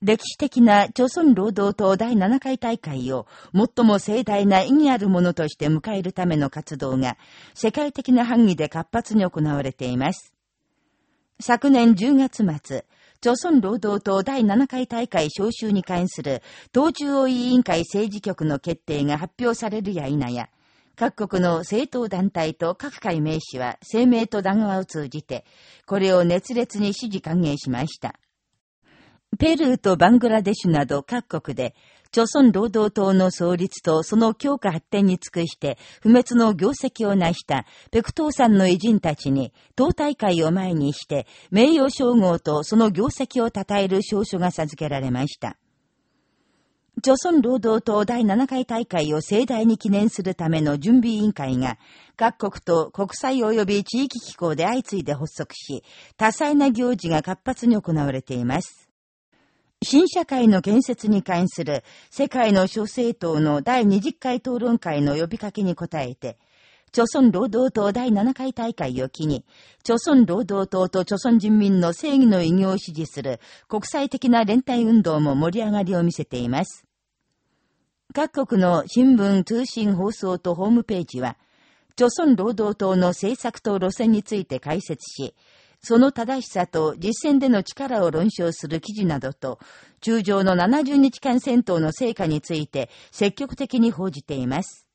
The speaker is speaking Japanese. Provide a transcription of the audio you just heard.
歴史的な朝鮮労働党第7回大会を最も盛大な意義あるものとして迎えるための活動が世界的な範囲で活発に行われています。昨年10月末、朝鮮労働党第7回大会招集に関する党中央委員会政治局の決定が発表されるや否や、各国の政党団体と各界名士は声明と談話を通じて、これを熱烈に支持歓迎しました。ペルーとバングラデシュなど各国で、朝鮮労働党の創立とその強化発展に尽くして不滅の業績を成したペクトーさんの偉人たちに党大会を前にして名誉称号とその業績を称える証書が授けられました。朝鮮労働党第7回大会を盛大に記念するための準備委員会が各国と国際及び地域機構で相次いで発足し多彩な行事が活発に行われています。新社会の建設に関する世界の諸政党の第20回討論会の呼びかけに応えて、朝鮮労働党第7回大会を機に、朝鮮労働党と朝鮮人民の正義の偉業を支持する国際的な連帯運動も盛り上がりを見せています。各国の新聞、通信、放送とホームページは、朝鮮労働党の政策と路線について解説し、その正しさと実践での力を論証する記事などと、中上の70日間戦闘の成果について積極的に報じています。